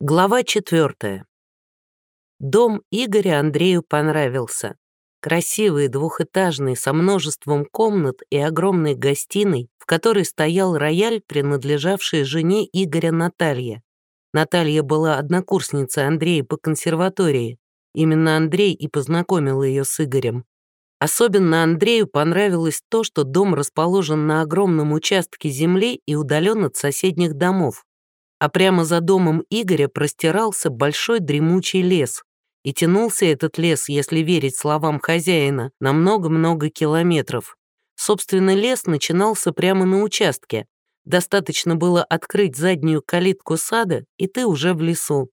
Глава четвертая. Дом Игоря Андрею понравился. Красивый, двухэтажный, со множеством комнат и огромной гостиной, в которой стоял рояль, принадлежавший жене Игоря Наталье. Наталья была однокурсницей Андрея по консерватории. Именно Андрей и познакомил ее с Игорем. Особенно Андрею понравилось то, что дом расположен на огромном участке земли и удален от соседних домов а прямо за домом Игоря простирался большой дремучий лес. И тянулся этот лес, если верить словам хозяина, на много-много километров. Собственно, лес начинался прямо на участке. Достаточно было открыть заднюю калитку сада, и ты уже в лесу.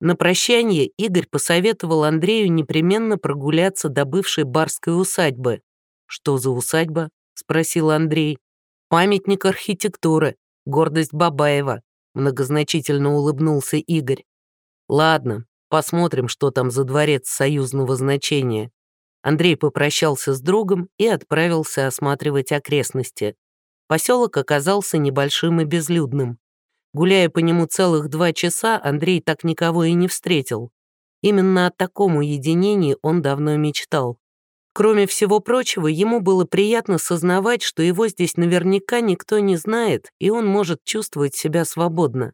На прощание Игорь посоветовал Андрею непременно прогуляться до бывшей барской усадьбы. «Что за усадьба?» — спросил Андрей. «Памятник архитектуры, гордость Бабаева», Многозначительно улыбнулся Игорь. Ладно, посмотрим, что там за дворец союзного значения. Андрей попрощался с другом и отправился осматривать окрестности. Поселок оказался небольшим и безлюдным. Гуляя по нему целых два часа, Андрей так никого и не встретил. Именно о таком уединении он давно мечтал. Кроме всего прочего, ему было приятно сознавать, что его здесь наверняка никто не знает, и он может чувствовать себя свободно.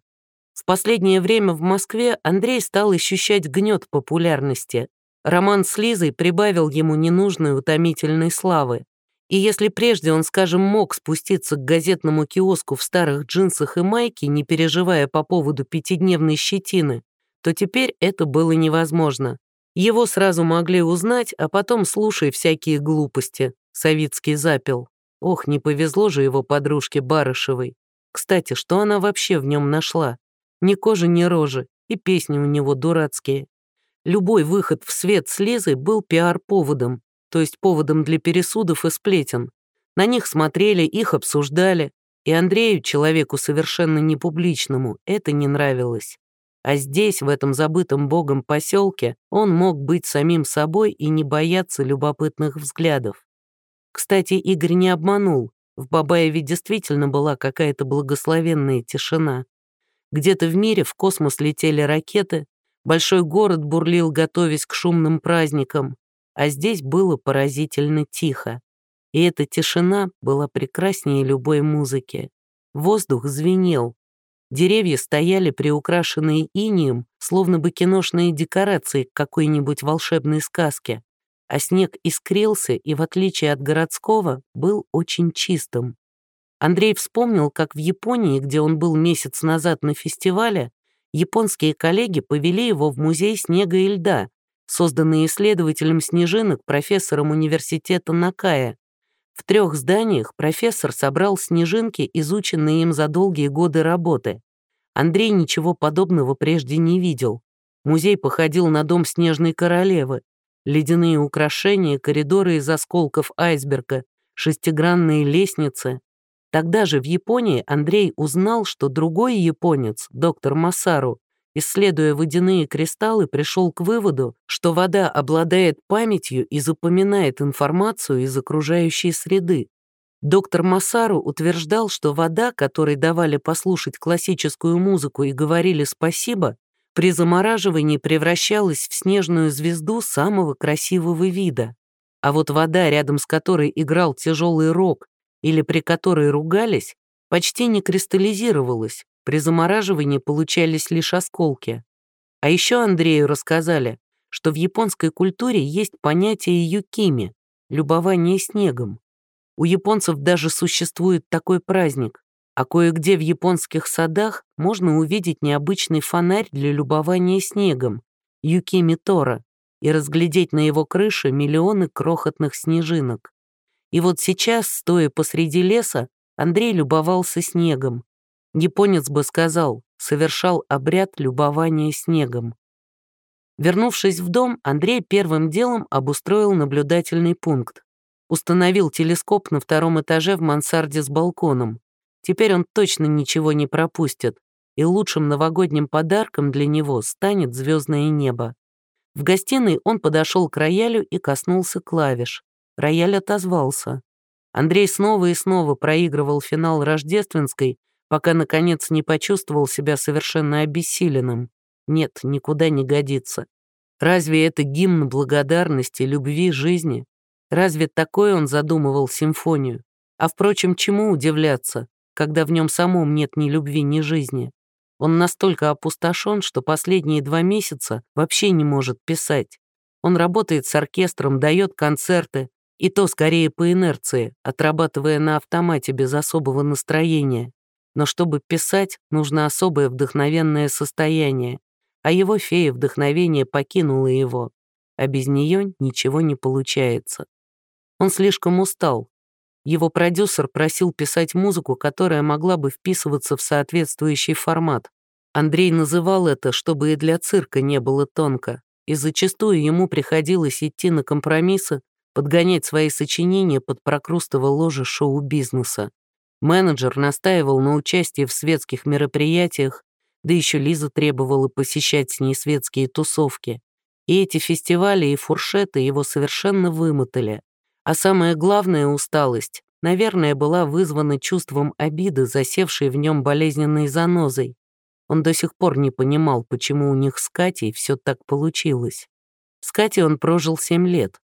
В последнее время в Москве Андрей стал ощущать гнет популярности. Роман с Лизой прибавил ему ненужной утомительной славы. И если прежде он, скажем, мог спуститься к газетному киоску в старых джинсах и майке, не переживая по поводу пятидневной щетины, то теперь это было невозможно. Его сразу могли узнать, а потом слушай всякие глупости. Савицкий запил. Ох, не повезло же его подружке Барышевой. Кстати, что она вообще в нем нашла? Ни кожи, ни рожи, и песни у него дурацкие. Любой выход в свет с Лизой был пиар-поводом, то есть поводом для пересудов и сплетен. На них смотрели, их обсуждали, и Андрею, человеку совершенно непубличному, это не нравилось. А здесь, в этом забытом богом поселке, он мог быть самим собой и не бояться любопытных взглядов. Кстати, Игорь не обманул. В Бабаеве действительно была какая-то благословенная тишина. Где-то в мире в космос летели ракеты, большой город бурлил, готовясь к шумным праздникам, а здесь было поразительно тихо. И эта тишина была прекраснее любой музыки. Воздух звенел, Деревья стояли приукрашенные инием, словно бы киношные декорации к какой-нибудь волшебной сказке, а снег искрился и, в отличие от городского, был очень чистым. Андрей вспомнил, как в Японии, где он был месяц назад на фестивале, японские коллеги повели его в музей снега и льда, созданный исследователем снежинок профессором университета Накая, в трех зданиях профессор собрал снежинки, изученные им за долгие годы работы. Андрей ничего подобного прежде не видел. Музей походил на дом снежной королевы. Ледяные украшения, коридоры из осколков айсберга, шестигранные лестницы. Тогда же в Японии Андрей узнал, что другой японец, доктор Масару, исследуя водяные кристаллы, пришел к выводу, что вода обладает памятью и запоминает информацию из окружающей среды. Доктор Масару утверждал, что вода, которой давали послушать классическую музыку и говорили спасибо, при замораживании превращалась в снежную звезду самого красивого вида. А вот вода, рядом с которой играл тяжелый рок или при которой ругались, почти не кристаллизировалась, при замораживании получались лишь осколки. А еще Андрею рассказали, что в японской культуре есть понятие юкими — любование снегом. У японцев даже существует такой праздник, а кое-где в японских садах можно увидеть необычный фонарь для любования снегом — юкими Тора, и разглядеть на его крыше миллионы крохотных снежинок. И вот сейчас, стоя посреди леса, Андрей любовался снегом, Японец бы сказал, совершал обряд любования снегом. Вернувшись в дом, Андрей первым делом обустроил наблюдательный пункт. Установил телескоп на втором этаже в мансарде с балконом. Теперь он точно ничего не пропустит, и лучшим новогодним подарком для него станет звездное небо. В гостиной он подошел к роялю и коснулся клавиш. Рояль отозвался. Андрей снова и снова проигрывал финал рождественской, пока, наконец, не почувствовал себя совершенно обессиленным. Нет, никуда не годится. Разве это гимн благодарности, любви, жизни? Разве такой он задумывал симфонию? А впрочем, чему удивляться, когда в нем самом нет ни любви, ни жизни? Он настолько опустошен, что последние два месяца вообще не может писать. Он работает с оркестром, дает концерты, и то скорее по инерции, отрабатывая на автомате без особого настроения. Но чтобы писать, нужно особое вдохновенное состояние, а его фея вдохновения покинула его, а без нее ничего не получается. Он слишком устал. Его продюсер просил писать музыку, которая могла бы вписываться в соответствующий формат. Андрей называл это, чтобы и для цирка не было тонко, и зачастую ему приходилось идти на компромиссы, подгонять свои сочинения под прокрустово ложе шоу-бизнеса. Менеджер настаивал на участии в светских мероприятиях, да еще Лиза требовала посещать с ней светские тусовки. И эти фестивали и фуршеты его совершенно вымотали. А самая главная усталость, наверное, была вызвана чувством обиды, засевшей в нем болезненной занозой. Он до сих пор не понимал, почему у них с Катей все так получилось. С Катей он прожил семь лет.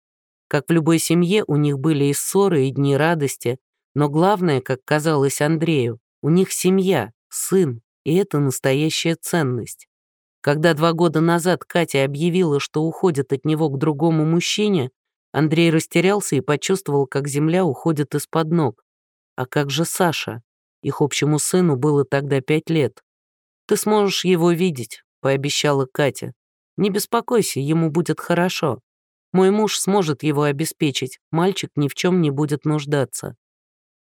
Как в любой семье, у них были и ссоры, и дни радости, но главное, как казалось Андрею, у них семья, сын, и это настоящая ценность. Когда два года назад Катя объявила, что уходит от него к другому мужчине, Андрей растерялся и почувствовал, как земля уходит из-под ног. А как же Саша? Их общему сыну было тогда пять лет. «Ты сможешь его видеть», — пообещала Катя. «Не беспокойся, ему будет хорошо. Мой муж сможет его обеспечить, мальчик ни в чем не будет нуждаться.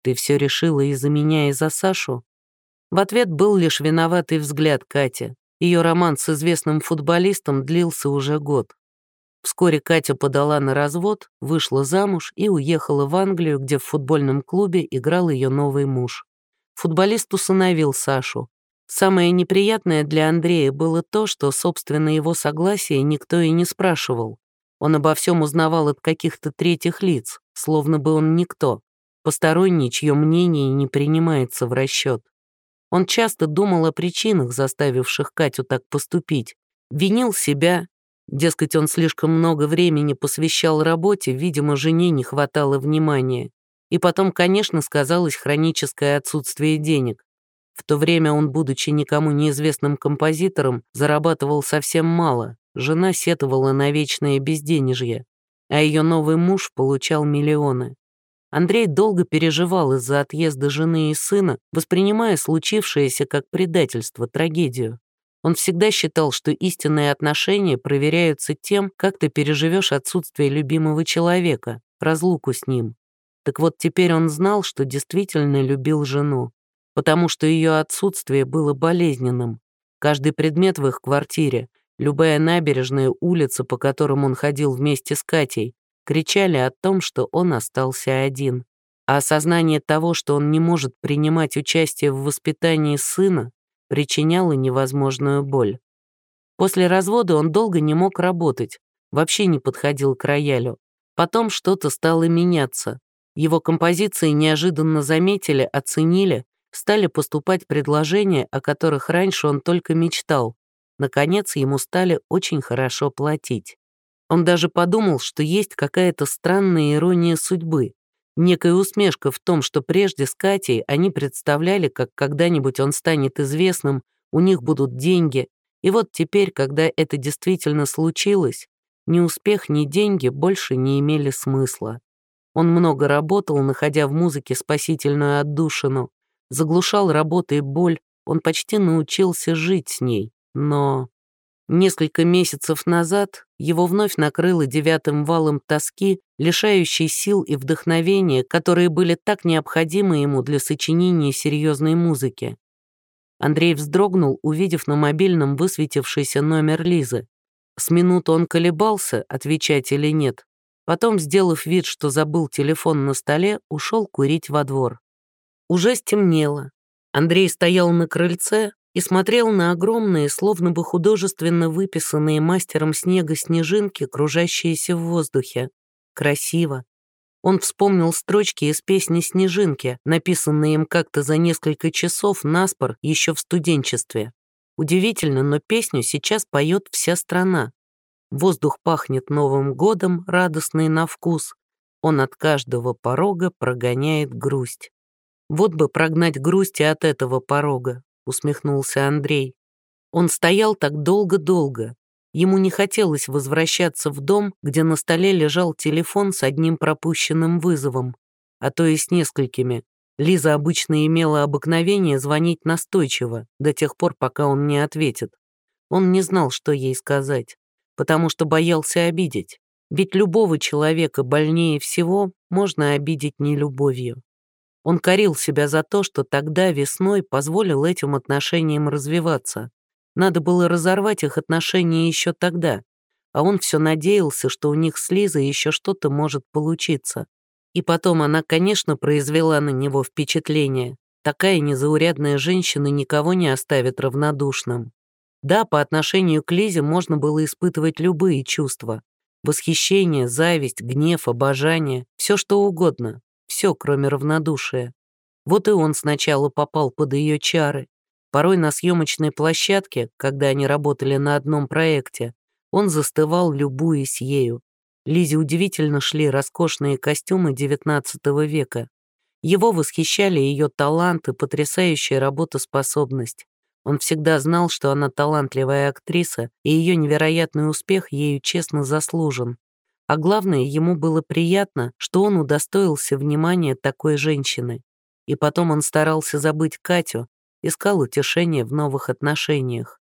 Ты все решила из-за меня и за Сашу?» В ответ был лишь виноватый взгляд Кати. Ее роман с известным футболистом длился уже год. Вскоре Катя подала на развод, вышла замуж и уехала в Англию, где в футбольном клубе играл ее новый муж. Футболист усыновил Сашу. Самое неприятное для Андрея было то, что, собственно, его согласия никто и не спрашивал. Он обо всем узнавал от каких-то третьих лиц, словно бы он никто, посторонний, чье мнение не принимается в расчет. Он часто думал о причинах, заставивших Катю так поступить. Винил себя. Дескать, он слишком много времени посвящал работе, видимо, жене не хватало внимания. И потом, конечно, сказалось хроническое отсутствие денег. В то время он, будучи никому неизвестным композитором, зарабатывал совсем мало. Жена сетовала на вечное безденежье, а ее новый муж получал миллионы. Андрей долго переживал из-за отъезда жены и сына, воспринимая случившееся как предательство, трагедию. Он всегда считал, что истинные отношения проверяются тем, как ты переживешь отсутствие любимого человека, разлуку с ним. Так вот теперь он знал, что действительно любил жену, потому что ее отсутствие было болезненным. Каждый предмет в их квартире, любая набережная улица, по которым он ходил вместе с Катей, кричали о том, что он остался один. А осознание того, что он не может принимать участие в воспитании сына, причиняло невозможную боль. После развода он долго не мог работать, вообще не подходил к роялю. Потом что-то стало меняться. Его композиции неожиданно заметили, оценили, стали поступать предложения, о которых раньше он только мечтал. Наконец, ему стали очень хорошо платить. Он даже подумал, что есть какая-то странная ирония судьбы, некая усмешка в том, что прежде с Катей они представляли, как когда-нибудь он станет известным, у них будут деньги, и вот теперь, когда это действительно случилось, ни успех, ни деньги больше не имели смысла. Он много работал, находя в музыке спасительную отдушину, заглушал работой боль, он почти научился жить с ней, но... Несколько месяцев назад его вновь накрыло девятым валом тоски, лишающей сил и вдохновения, которые были так необходимы ему для сочинения серьезной музыки. Андрей вздрогнул, увидев на мобильном высветившийся номер Лизы. С минуту он колебался, отвечать или нет. Потом, сделав вид, что забыл телефон на столе, ушел курить во двор. Уже стемнело. Андрей стоял на крыльце, и смотрел на огромные, словно бы художественно выписанные мастером снега снежинки, кружащиеся в воздухе. Красиво. Он вспомнил строчки из песни «Снежинки», написанные им как-то за несколько часов наспор еще в студенчестве. Удивительно, но песню сейчас поет вся страна. Воздух пахнет Новым годом, радостный на вкус. Он от каждого порога прогоняет грусть. Вот бы прогнать грусть и от этого порога, усмехнулся Андрей. Он стоял так долго-долго. Ему не хотелось возвращаться в дом, где на столе лежал телефон с одним пропущенным вызовом, а то и с несколькими. Лиза обычно имела обыкновение звонить настойчиво, до тех пор, пока он не ответит. Он не знал, что ей сказать, потому что боялся обидеть. Ведь любого человека больнее всего можно обидеть нелюбовью. Он корил себя за то, что тогда весной позволил этим отношениям развиваться. Надо было разорвать их отношения еще тогда, а он все надеялся, что у них с Лизой еще что-то может получиться. И потом она, конечно, произвела на него впечатление. Такая незаурядная женщина никого не оставит равнодушным. Да, по отношению к Лизе можно было испытывать любые чувства. Восхищение, зависть, гнев, обожание, все что угодно. Все, кроме равнодушия. Вот и он сначала попал под ее чары, Порой на съемочной площадке, когда они работали на одном проекте, он застывал, любуясь ею. Лизе удивительно шли роскошные костюмы XIX века. Его восхищали ее талант и потрясающая работоспособность. Он всегда знал, что она талантливая актриса, и ее невероятный успех ею честно заслужен. А главное, ему было приятно, что он удостоился внимания такой женщины. И потом он старался забыть Катю, искал утешения в новых отношениях.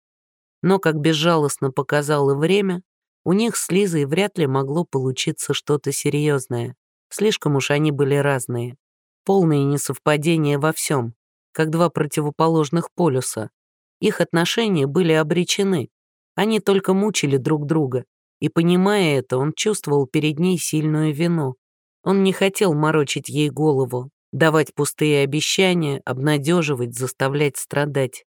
Но, как безжалостно показало время, у них с Лизой вряд ли могло получиться что-то серьезное. Слишком уж они были разные. Полные несовпадения во всем, как два противоположных полюса. Их отношения были обречены. Они только мучили друг друга. И, понимая это, он чувствовал перед ней сильную вину. Он не хотел морочить ей голову, давать пустые обещания, обнадеживать, заставлять страдать.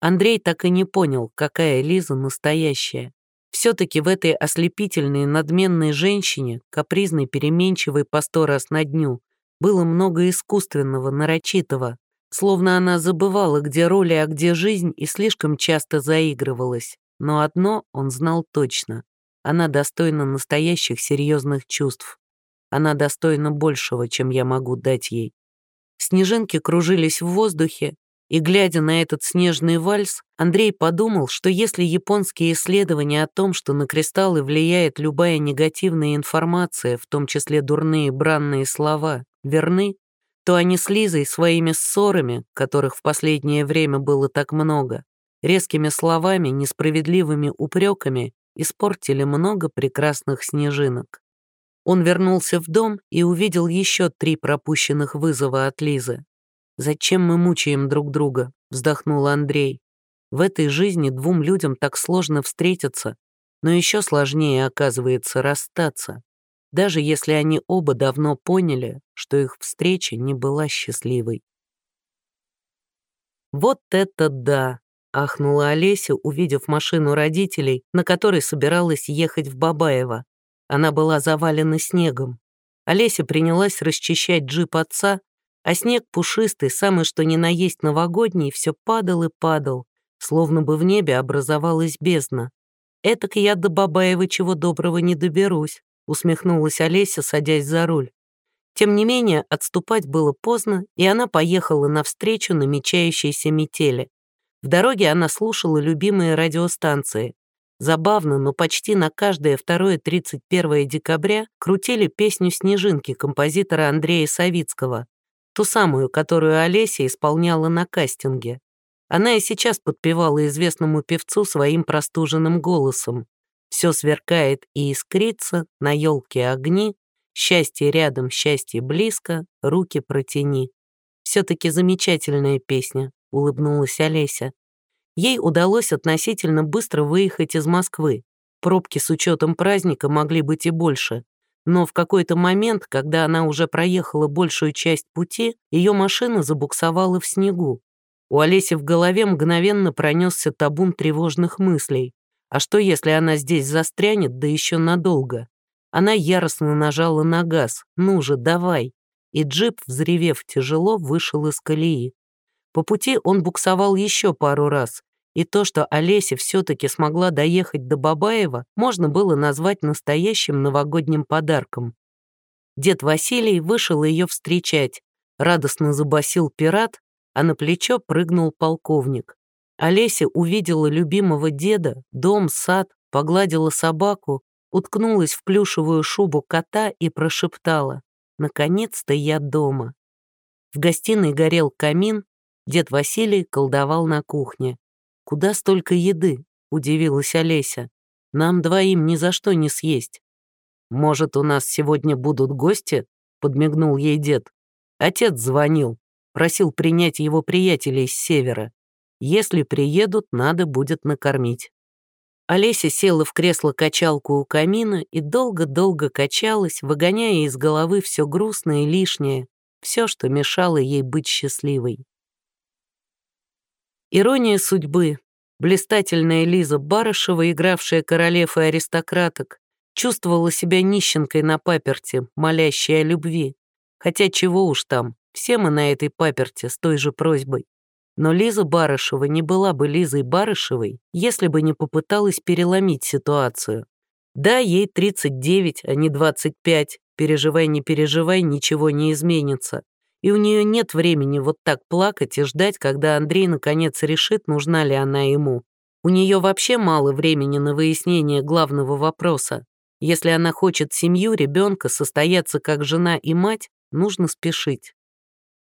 Андрей так и не понял, какая Лиза настоящая. Все-таки в этой ослепительной, надменной женщине, капризной, переменчивой по сто раз на дню, было много искусственного, нарочитого, словно она забывала, где роли, а где жизнь, и слишком часто заигрывалась. Но одно он знал точно — она достойна настоящих серьезных чувств. Она достойна большего, чем я могу дать ей. Снежинки кружились в воздухе, и, глядя на этот снежный вальс, Андрей подумал, что если японские исследования о том, что на кристаллы влияет любая негативная информация, в том числе дурные бранные слова, верны, то они с Лизой своими ссорами, которых в последнее время было так много, резкими словами, несправедливыми упреками испортили много прекрасных снежинок. Он вернулся в дом и увидел еще три пропущенных вызова от Лизы. «Зачем мы мучаем друг друга?» — вздохнул Андрей. «В этой жизни двум людям так сложно встретиться, но еще сложнее, оказывается, расстаться, даже если они оба давно поняли, что их встреча не была счастливой». «Вот это да!» — ахнула Олеся, увидев машину родителей, на которой собиралась ехать в Бабаево. Она была завалена снегом. Олеся принялась расчищать джип отца, а снег пушистый, самый что ни на есть новогодний, все падал и падал, словно бы в небе образовалась бездна. «Этак я до Бабаева чего доброго не доберусь», усмехнулась Олеся, садясь за руль. Тем не менее, отступать было поздно, и она поехала навстречу намечающейся метели. В дороге она слушала любимые радиостанции, Забавно, но почти на каждое 2-31 декабря крутили песню «Снежинки» композитора Андрея Савицкого, ту самую, которую Олеся исполняла на кастинге. Она и сейчас подпевала известному певцу своим простуженным голосом. «Все сверкает и искрится, на елке огни, счастье рядом, счастье близко, руки протяни». «Все-таки замечательная песня», — улыбнулась Олеся. Ей удалось относительно быстро выехать из Москвы. Пробки с учетом праздника могли быть и больше. Но в какой-то момент, когда она уже проехала большую часть пути, ее машина забуксовала в снегу. У Олеси в голове мгновенно пронесся табун тревожных мыслей. А что, если она здесь застрянет, да еще надолго? Она яростно нажала на газ. «Ну же, давай!» И джип, взревев тяжело, вышел из колеи. По пути он буксовал еще пару раз, и то, что Олеся все-таки смогла доехать до Бабаева, можно было назвать настоящим новогодним подарком. Дед Василий вышел ее встречать, радостно забасил пират, а на плечо прыгнул полковник. Олеся увидела любимого деда, дом, сад, погладила собаку, уткнулась в плюшевую шубу кота и прошептала «Наконец-то я дома». В гостиной горел камин, дед Василий колдовал на кухне. «Куда столько еды?» — удивилась Олеся. «Нам двоим ни за что не съесть». «Может, у нас сегодня будут гости?» — подмигнул ей дед. Отец звонил, просил принять его приятелей с севера. Если приедут, надо будет накормить. Олеся села в кресло-качалку у камина и долго-долго качалась, выгоняя из головы все грустное и лишнее, все, что мешало ей быть счастливой. Ирония судьбы. Блистательная Лиза Барышева, игравшая королев и аристократок, чувствовала себя нищенкой на паперте, молящей о любви. Хотя чего уж там, все мы на этой паперте с той же просьбой. Но Лиза Барышева не была бы Лизой Барышевой, если бы не попыталась переломить ситуацию. Да, ей 39, а не 25, переживай, не переживай, ничего не изменится и у нее нет времени вот так плакать и ждать, когда Андрей наконец решит, нужна ли она ему. У нее вообще мало времени на выяснение главного вопроса. Если она хочет семью, ребенка, состояться как жена и мать, нужно спешить.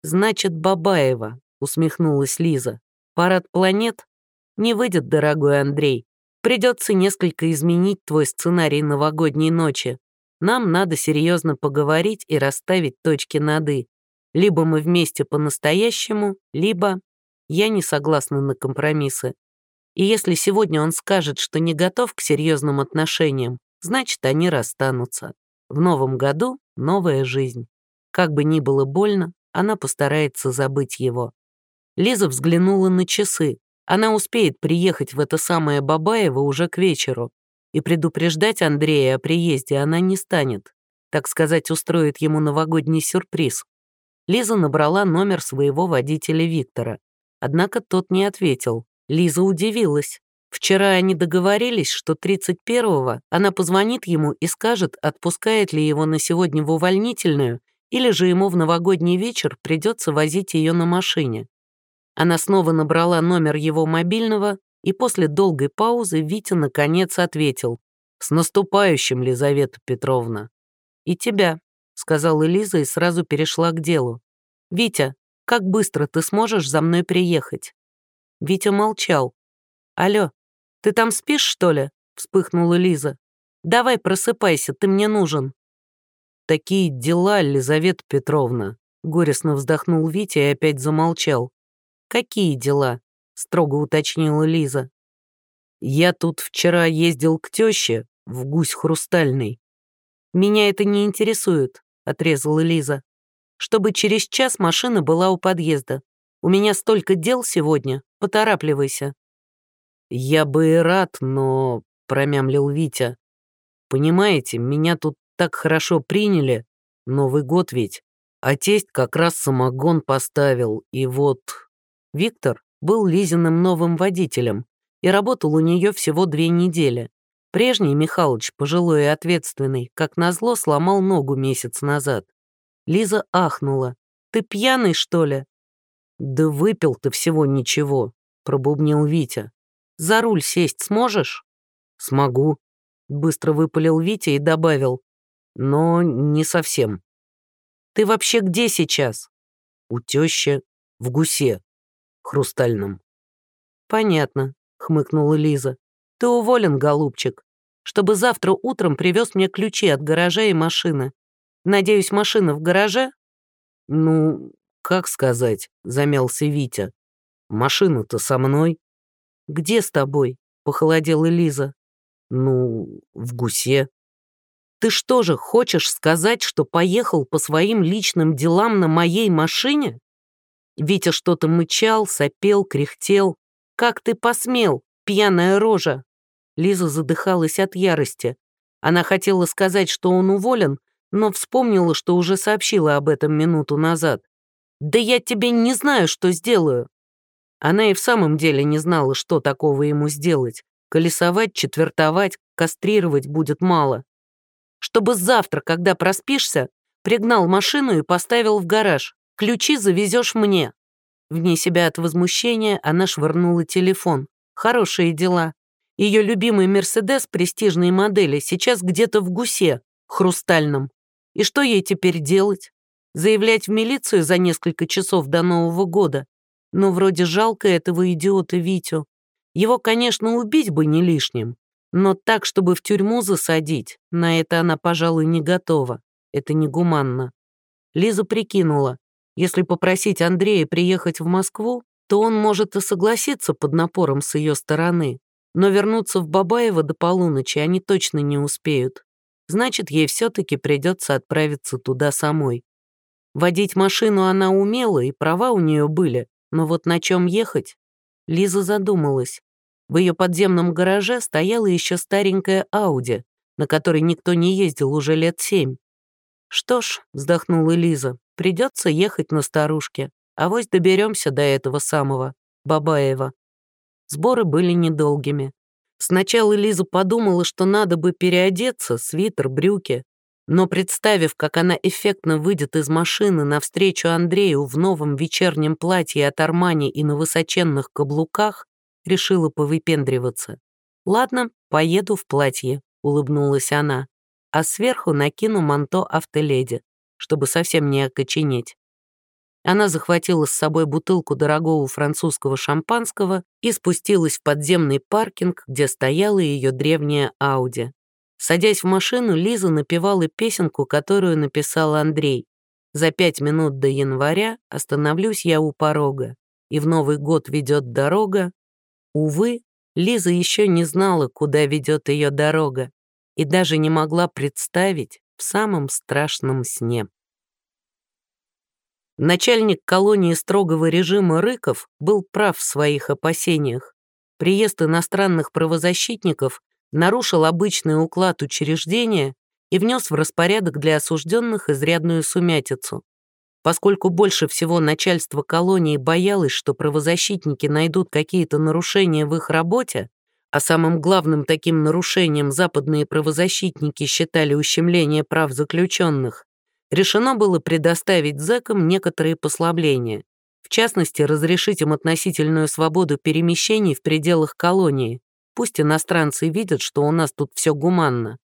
«Значит, Бабаева», — усмехнулась Лиза. «Парад планет? Не выйдет, дорогой Андрей. Придется несколько изменить твой сценарий новогодней ночи. Нам надо серьезно поговорить и расставить точки над «и». Либо мы вместе по-настоящему, либо я не согласна на компромиссы. И если сегодня он скажет, что не готов к серьезным отношениям, значит, они расстанутся. В новом году новая жизнь. Как бы ни было больно, она постарается забыть его. Лиза взглянула на часы. Она успеет приехать в это самое Бабаево уже к вечеру. И предупреждать Андрея о приезде она не станет. Так сказать, устроит ему новогодний сюрприз. Лиза набрала номер своего водителя Виктора. Однако тот не ответил. Лиза удивилась. Вчера они договорились, что 31-го она позвонит ему и скажет, отпускает ли его на сегодня в увольнительную, или же ему в новогодний вечер придется возить ее на машине. Она снова набрала номер его мобильного, и после долгой паузы Витя наконец ответил. «С наступающим, Лизавета Петровна!» «И тебя», — сказала Лиза и сразу перешла к делу. «Витя, как быстро ты сможешь за мной приехать?» Витя молчал. «Алло, ты там спишь, что ли?» — вспыхнула Лиза. «Давай просыпайся, ты мне нужен». «Такие дела, Лизавета Петровна», — горестно вздохнул Витя и опять замолчал. «Какие дела?» — строго уточнила Лиза. «Я тут вчера ездил к тёще в гусь хрустальный. Меня это не интересует. — отрезала Лиза. «Чтобы через час машина была у подъезда. У меня столько дел сегодня, поторапливайся». «Я бы и рад, но...» — промямлил Витя. «Понимаете, меня тут так хорошо приняли. Новый год ведь. А тесть как раз самогон поставил, и вот...» Виктор был Лизиным новым водителем и работал у нее всего две недели. Прежний Михалыч, пожилой и ответственный, как назло, сломал ногу месяц назад. Лиза ахнула. «Ты пьяный, что ли?» «Да выпил ты всего ничего», — пробубнил Витя. «За руль сесть сможешь?» «Смогу», — быстро выпалил Витя и добавил. «Но не совсем». «Ты вообще где сейчас?» «У тещи, в гусе, хрустальном». «Понятно», — хмыкнула Лиза. Ты уволен, голубчик. Чтобы завтра утром привез мне ключи от гаража и машины. Надеюсь, машина в гараже?» «Ну, как сказать», — замялся Витя. «Машина-то со мной». «Где с тобой?» — похолодела Лиза. «Ну, в гусе». «Ты что же, хочешь сказать, что поехал по своим личным делам на моей машине?» Витя что-то мычал, сопел, кряхтел. «Как ты посмел, пьяная рожа?» Лиза задыхалась от ярости. Она хотела сказать, что он уволен, но вспомнила, что уже сообщила об этом минуту назад. «Да я тебе не знаю, что сделаю». Она и в самом деле не знала, что такого ему сделать. Колесовать, четвертовать, кастрировать будет мало. Чтобы завтра, когда проспишься, пригнал машину и поставил в гараж. Ключи завезешь мне. Вне себя от возмущения она швырнула телефон. Хорошие дела. Ее любимый «Мерседес» престижной модели сейчас где-то в гусе, хрустальном. И что ей теперь делать? Заявлять в милицию за несколько часов до Нового года? Но вроде жалко этого идиота Витю. Его, конечно, убить бы не лишним, но так, чтобы в тюрьму засадить, на это она, пожалуй, не готова. Это негуманно. Лиза прикинула, если попросить Андрея приехать в Москву, то он может и согласиться под напором с ее стороны, но вернуться в Бабаево до полуночи они точно не успеют. Значит, ей все-таки придется отправиться туда самой. Водить машину она умела, и права у нее были, но вот на чем ехать? Лиза задумалась. В ее подземном гараже стояла еще старенькая Ауди, на которой никто не ездил уже лет семь. «Что ж», — вздохнула Лиза, — «придется ехать на старушке, а вось доберемся до этого самого, Бабаева». Сборы были недолгими. Сначала Лиза подумала, что надо бы переодеться, свитер, брюки, но представив, как она эффектно выйдет из машины навстречу Андрею в новом вечернем платье от Армани и на высоченных каблуках, решила повыпендриваться. «Ладно, поеду в платье», — улыбнулась она, «а сверху накину манто автоледи, чтобы совсем не окоченеть». Она захватила с собой бутылку дорогого французского шампанского и спустилась в подземный паркинг, где стояла ее древняя Ауди. Садясь в машину, Лиза напевала песенку, которую написал Андрей. «За пять минут до января остановлюсь я у порога, и в Новый год ведет дорога». Увы, Лиза еще не знала, куда ведет ее дорога, и даже не могла представить в самом страшном сне. Начальник колонии строгого режима Рыков был прав в своих опасениях. Приезд иностранных правозащитников нарушил обычный уклад учреждения и внес в распорядок для осужденных изрядную сумятицу. Поскольку больше всего начальство колонии боялось, что правозащитники найдут какие-то нарушения в их работе, а самым главным таким нарушением западные правозащитники считали ущемление прав заключенных, решено было предоставить зэкам некоторые послабления, в частности, разрешить им относительную свободу перемещений в пределах колонии, Пусть иностранцы видят, что у нас тут все гуманно.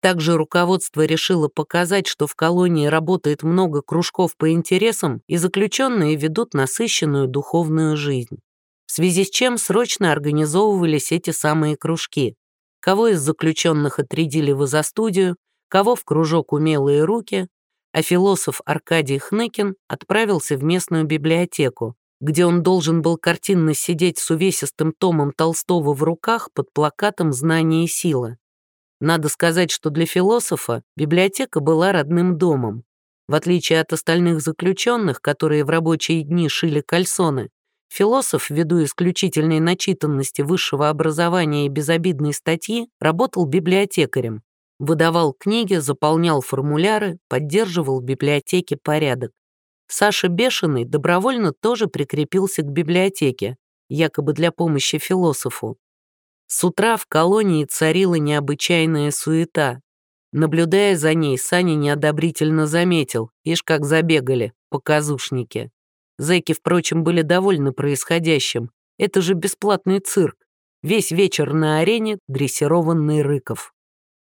Также руководство решило показать, что в колонии работает много кружков по интересам, и заключенные ведут насыщенную духовную жизнь. В связи с чем срочно организовывались эти самые кружки. Кого из заключенных отрядили в изо-студию, кого в кружок «Умелые руки», а философ Аркадий Хныкин отправился в местную библиотеку, где он должен был картинно сидеть с увесистым томом Толстого в руках под плакатом «Знание и сила». Надо сказать, что для философа библиотека была родным домом. В отличие от остальных заключенных, которые в рабочие дни шили кальсоны, философ, ввиду исключительной начитанности высшего образования и безобидной статьи, работал библиотекарем, выдавал книги, заполнял формуляры, поддерживал в библиотеке порядок. Саша Бешеный добровольно тоже прикрепился к библиотеке, якобы для помощи философу. С утра в колонии царила необычайная суета. Наблюдая за ней, Саня неодобрительно заметил, ишь как забегали, показушники. Зэки, впрочем, были довольны происходящим. Это же бесплатный цирк. Весь вечер на арене дрессированный Рыков.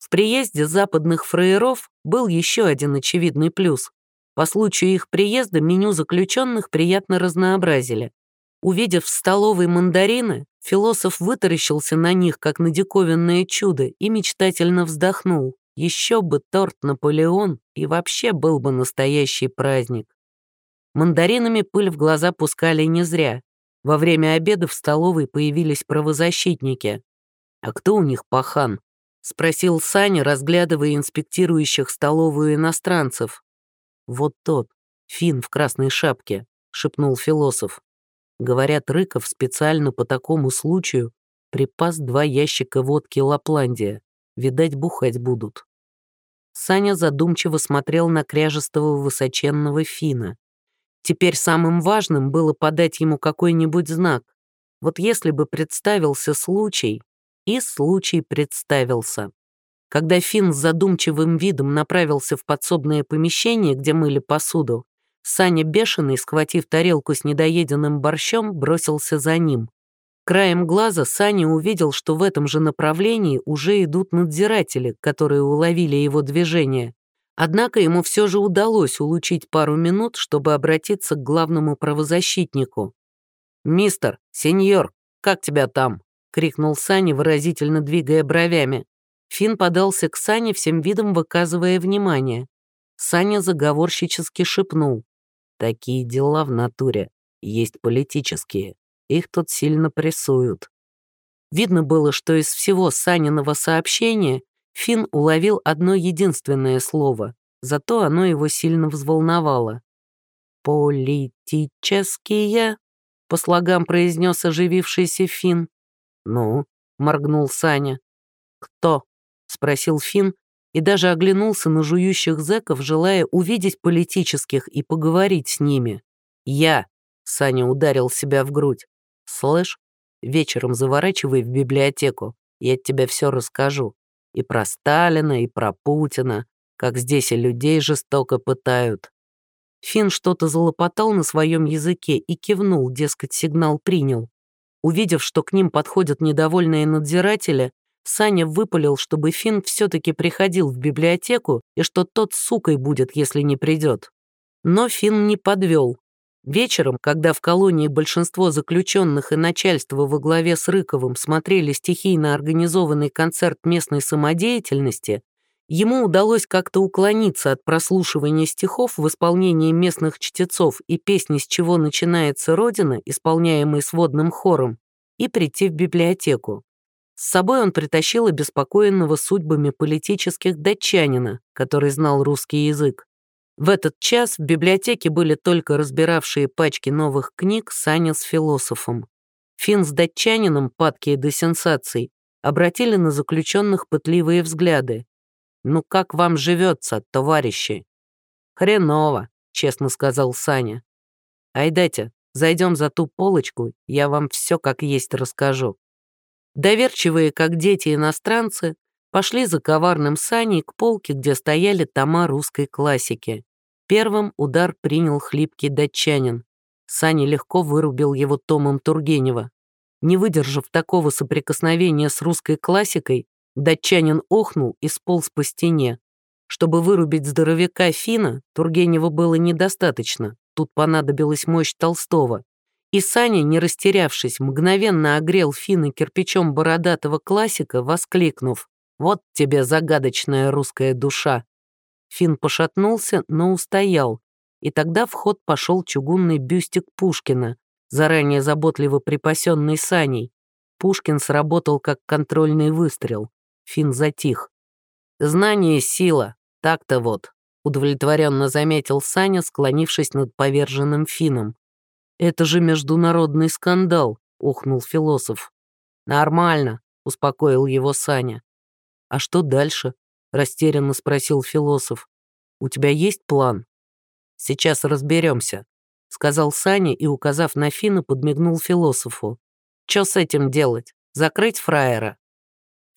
В приезде западных фраеров был еще один очевидный плюс. По случаю их приезда меню заключенных приятно разнообразили. Увидев в столовой мандарины, философ вытаращился на них, как на диковинное чудо, и мечтательно вздохнул. Еще бы торт Наполеон, и вообще был бы настоящий праздник. Мандаринами пыль в глаза пускали не зря. Во время обеда в столовой появились правозащитники. «А кто у них пахан?» — спросил Саня, разглядывая инспектирующих столовую иностранцев. «Вот тот, фин в красной шапке», — шепнул философ. Говорят, Рыков специально по такому случаю припас два ящика водки «Лапландия». Видать, бухать будут. Саня задумчиво смотрел на кряжестого высоченного фина. Теперь самым важным было подать ему какой-нибудь знак. Вот если бы представился случай, и случай представился. Когда Финн с задумчивым видом направился в подсобное помещение, где мыли посуду, Саня бешеный, схватив тарелку с недоеденным борщом, бросился за ним. Краем глаза Саня увидел, что в этом же направлении уже идут надзиратели, которые уловили его движение. Однако ему все же удалось улучить пару минут, чтобы обратиться к главному правозащитнику. «Мистер, сеньор, как тебя там?» — крикнул Саня, выразительно двигая бровями. Финн подался к Сане, всем видом выказывая внимание. Саня заговорщически шепнул. «Такие дела в натуре. Есть политические. Их тут сильно прессуют. Видно было, что из всего Саниного сообщения Финн уловил одно единственное слово, зато оно его сильно взволновало. «Политические», — по слогам произнес оживившийся Финн. «Ну?» — моргнул Саня. «Кто?» — спросил Финн и даже оглянулся на жующих зэков, желая увидеть политических и поговорить с ними. «Я», — Саня ударил себя в грудь. Слышь, вечером заворачивай в библиотеку, я тебе все расскажу. И про Сталина, и про Путина, как здесь и людей жестоко пытают». Финн что-то залопотал на своем языке и кивнул, дескать, сигнал принял. Увидев, что к ним подходят недовольные надзиратели, Саня выпалил, чтобы Финн все-таки приходил в библиотеку и что тот сукой будет, если не придет. Но Финн не подвел. Вечером, когда в колонии большинство заключенных и начальство во главе с Рыковым смотрели стихийно организованный концерт местной самодеятельности, ему удалось как-то уклониться от прослушивания стихов в исполнении местных чтецов и песни «С чего начинается Родина», исполняемой сводным хором, и прийти в библиотеку. С собой он притащил обеспокоенного судьбами политических датчанина, который знал русский язык. В этот час в библиотеке были только разбиравшие пачки новых книг Саня с философом. Финн с датчанином, падкие до сенсаций, обратили на заключенных пытливые взгляды. «Ну как вам живется, товарищи?» «Хреново», — честно сказал Саня. «Айдайте, зайдем за ту полочку, я вам все как есть расскажу». Доверчивые, как дети иностранцы, пошли за коварным Саней к полке, где стояли тома русской классики. Первым удар принял хлипкий датчанин. Саня легко вырубил его томом Тургенева. Не выдержав такого соприкосновения с русской классикой, датчанин охнул и сполз по стене. Чтобы вырубить здоровяка Фина, Тургенева было недостаточно, тут понадобилась мощь Толстого. И Саня, не растерявшись, мгновенно огрел Фина кирпичом бородатого классика, воскликнув «Вот тебе загадочная русская душа!» Фин пошатнулся, но устоял, и тогда в ход пошел чугунный бюстик Пушкина, заранее заботливо припасенный Саней. Пушкин сработал как контрольный выстрел. Фин затих. «Знание — сила, так-то вот», — удовлетворенно заметил Саня, склонившись над поверженным Фином. «Это же международный скандал», — ухнул философ. «Нормально», — успокоил его Саня. «А что дальше?» — растерянно спросил философ. «У тебя есть план?» «Сейчас разберемся», — сказал Саня и, указав на Фина, подмигнул философу. «Чё с этим делать? Закрыть фраера?»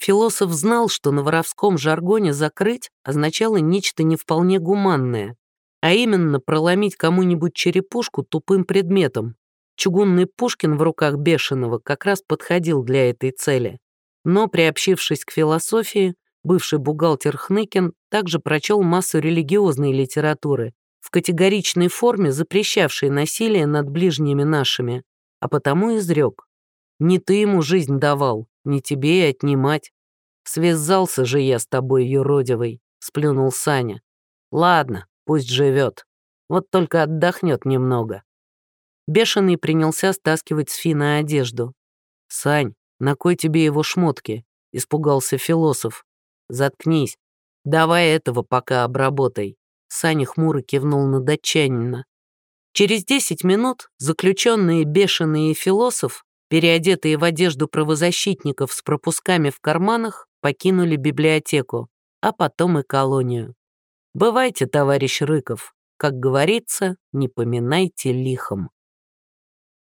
Философ знал, что на воровском жаргоне «закрыть» означало нечто не вполне гуманное, а именно проломить кому-нибудь черепушку тупым предметом. Чугунный Пушкин в руках Бешеного как раз подходил для этой цели. Но, приобщившись к философии, бывший бухгалтер Хныкин также прочел массу религиозной литературы, в категоричной форме запрещавшей насилие над ближними нашими, а потому изрек. «Не ты ему жизнь давал, не тебе и отнимать. Связался же я с тобой, юродивый», — сплюнул Саня. «Ладно, пусть живет. Вот только отдохнет немного». Бешеный принялся стаскивать с Фина одежду. «Сань, на кой тебе его шмотки?» — испугался философ. Заткнись. Давай этого пока обработай. Саня хмуро кивнул на датчанина. Через десять минут заключенные бешеные философ, переодетые в одежду правозащитников с пропусками в карманах, покинули библиотеку, а потом и колонию. «Бывайте, товарищ Рыков», Как говорится, не поминайте лихом.